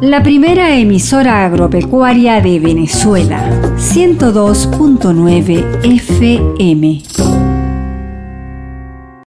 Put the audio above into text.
La primera emisora agropecuaria de Venezuela, 102.9 FM.